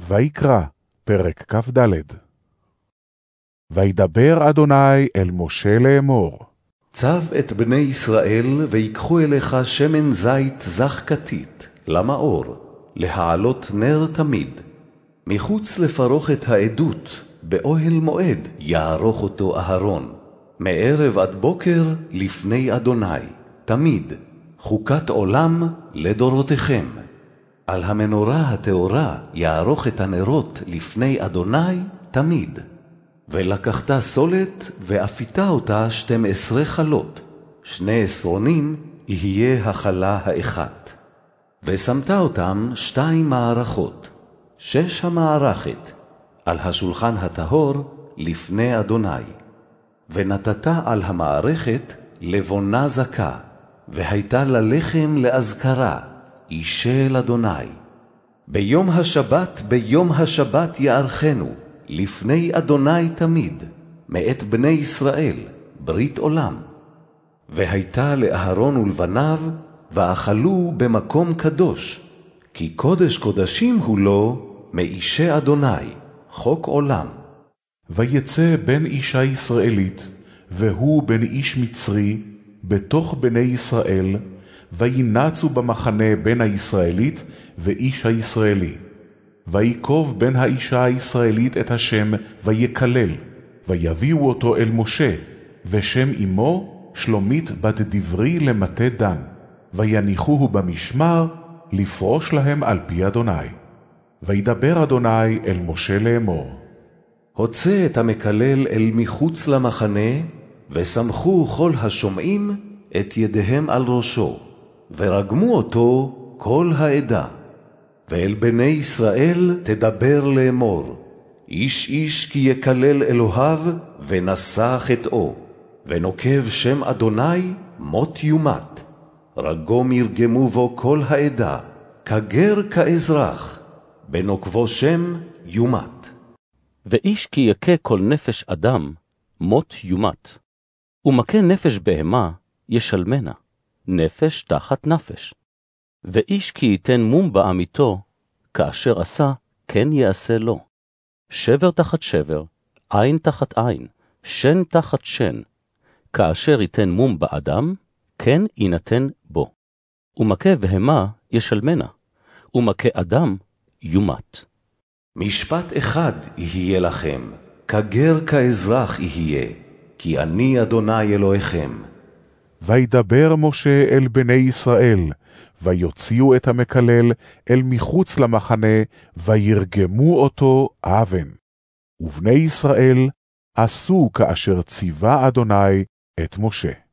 ויקרא, פרק כ"ד. וידבר אדוני אל משה לאמור. צב את בני ישראל, ויקחו אליך שמן זית זך כתית, למאור, להעלות נר תמיד. מחוץ לפרוכת העדות, באוהל מועד, יערוך אותו אהרון. מערב עד בוקר, לפני אדוני, תמיד, חוקת עולם לדורותיכם. על המנורה הטהורה יערוך את הנרות לפני אדוני תמיד. ולקחת סולת ואפיתה אותה שתים עשרה חלות, שני עשרונים יהיה החלה האחת. ושמת אותם שתיים מערכות, שש המערכת, על השולחן הטהור לפני אדוני. ונתת על המערכת לבונה זכה, והייתה ללחם לאזכרה, אישל אדוני. ביום השבת, ביום השבת יערכנו, לפני אדוני תמיד, מאת בני ישראל, ברית עולם. והייתה לאהרון ולבניו, ואכלו במקום קדוש, כי קודש קודשים הוא לו, מאישי אדוני, חוק עולם. ויצא בן אישה ישראלית, והוא בן איש מצרי, בתוך בני ישראל, וינצו במחנה בין הישראלית ואיש הישראלי. ויקוב בן האישה הישראלית את השם, ויקלל, ויביאו אותו אל משה, ושם אמו שלומית בת דברי למטה דן, ויניחוהו במשמר, לפרוש להם על פי אדוני. וידבר אדוני אל משה לאמור. הוצא את המקלל אל מחוץ למחנה, וסמכו כל השומעים את ידיהם על ראשו, ורגמו אותו כל העדה. ואל בני ישראל תדבר לאמור, איש איש כי יקלל אלוהיו, ונשא חטאו, ונוקב שם אדוני מות יומת. רגום ירגמו בו כל העדה, כגר כאזרח, בנוקבו שם יומת. ואיש כי יכה כל נפש אדם, מות יומת. ומכה נפש בהמה, ישלמנה, נפש תחת נפש. ואיש כי ייתן מום בעמיתו, כאשר עשה, כן יעשה לו. שבר תחת שבר, עין תחת עין, שן תחת שן. כאשר ייתן מום באדם, כן יינתן בו. ומכה בהמה ישלמנה, ומכה אדם יומת. משפט אחד יהיה לכם, כגר כאזרח יהיה, כי אני אדוני אלוהיכם. וידבר משה אל בני ישראל, ויוציאו את המקלל אל מחוץ למחנה, וירגמו אותו אבן. ובני ישראל עשו כאשר ציווה אדוני את משה.